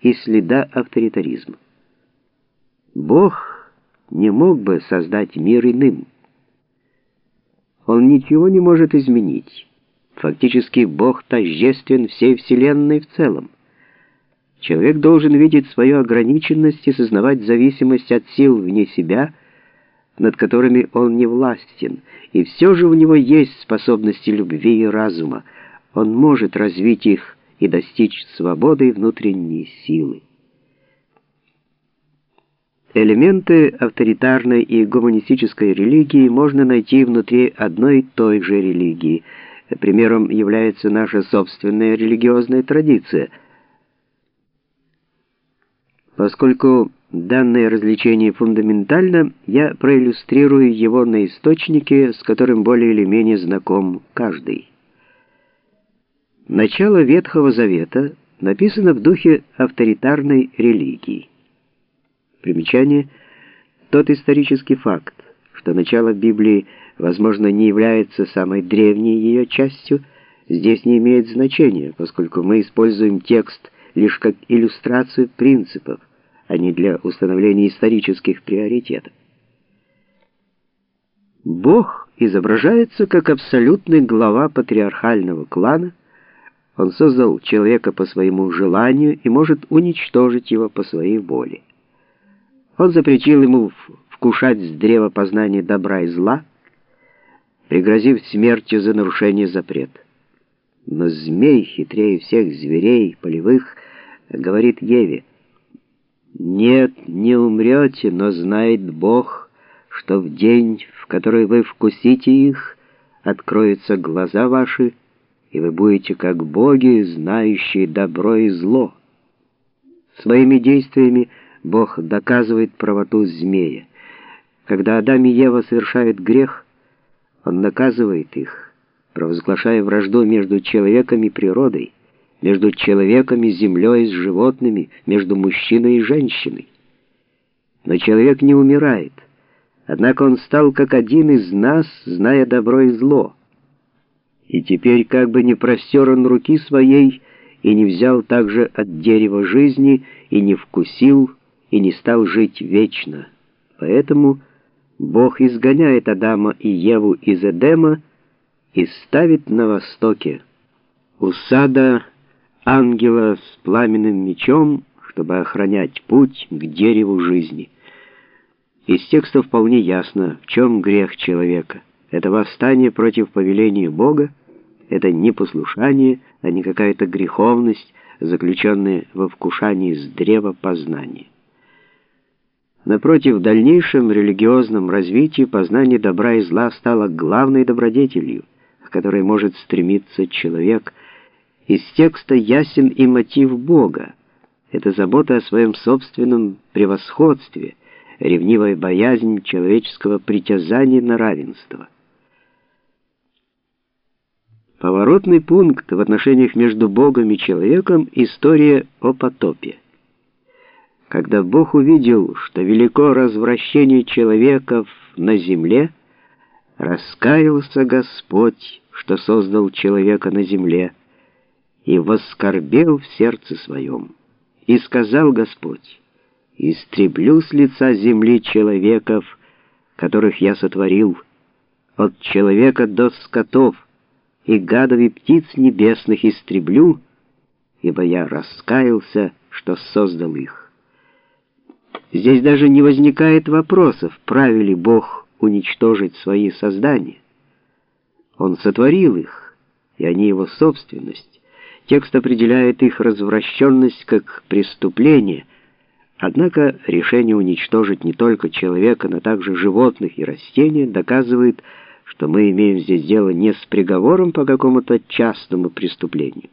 и следа авторитаризма. Бог не мог бы создать мир иным. Он ничего не может изменить. Фактически Бог тождествен всей Вселенной в целом. Человек должен видеть свою ограниченность и сознавать зависимость от сил вне себя, над которыми он не властен, и все же у него есть способности любви и разума. Он может развить их и достичь свободы и внутренней силы. Элементы авторитарной и гуманистической религии можно найти внутри одной и той же религии. Примером является наша собственная религиозная традиция. Поскольку данное развлечение фундаментально, я проиллюстрирую его на источнике, с которым более или менее знаком каждый. Начало Ветхого Завета написано в духе авторитарной религии. Примечание – тот исторический факт, что начало Библии, возможно, не является самой древней ее частью, здесь не имеет значения, поскольку мы используем текст лишь как иллюстрацию принципов, а не для установления исторических приоритетов. Бог изображается как абсолютный глава патриархального клана, он создал человека по своему желанию и может уничтожить его по своей воле. Он запретил ему вкушать с древа познания добра и зла, пригрозив смертью за нарушение запрета. Но змей, хитрее всех зверей полевых, говорит Еве, «Нет, не умрете, но знает Бог, что в день, в который вы вкусите их, откроются глаза ваши, и вы будете как боги, знающие добро и зло». Своими действиями Бог доказывает правоту змея. Когда Адам и Ева совершают грех, Он наказывает их, провозглашая вражду между человеком и природой, между человеком и землей, с животными, между мужчиной и женщиной. Но человек не умирает, однако он стал как один из нас, зная добро и зло. И теперь как бы не простер он руки своей и не взял также от дерева жизни и не вкусил, и не стал жить вечно. Поэтому Бог изгоняет Адама и Еву из Эдема и ставит на востоке у сада ангела с пламенным мечом, чтобы охранять путь к дереву жизни. Из текста вполне ясно, в чем грех человека. Это восстание против повеления Бога, это не послушание, а не какая-то греховность, заключенная во вкушании с древа познания. Напротив, в дальнейшем религиозном развитии познание добра и зла стало главной добродетелью, к которой может стремиться человек. Из текста ясен и мотив Бога. Это забота о своем собственном превосходстве, ревнивая боязнь человеческого притязания на равенство. Поворотный пункт в отношениях между Богом и человеком — история о потопе. Когда Бог увидел, что велико развращение человеков на земле, раскаялся Господь, что создал человека на земле, и воскорбел в сердце своем. И сказал Господь, «Истреблю с лица земли человеков, которых я сотворил, от человека до скотов, и гадов и птиц небесных истреблю, ибо я раскаялся, что создал их». Здесь даже не возникает вопросов, правил ли Бог уничтожить свои создания. Он сотворил их, и они его собственность. Текст определяет их развращенность как преступление, однако решение уничтожить не только человека, но также животных и растения доказывает, что мы имеем здесь дело не с приговором по какому-то частному преступлению,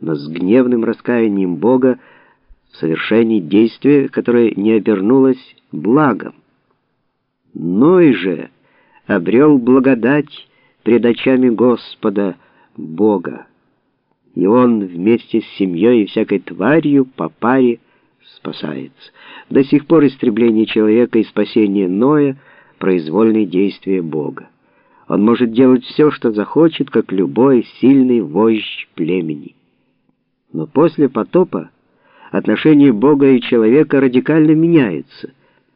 но с гневным раскаянием Бога, в совершении действия, которое не обернулось благом. Ной же обрел благодать пред очами Господа Бога, и он вместе с семьей и всякой тварью по паре спасается. До сих пор истребление человека и спасение Ноя — произвольные действия Бога. Он может делать все, что захочет, как любой сильный вождь племени. Но после потопа отношения Бога и человека радикально меняются –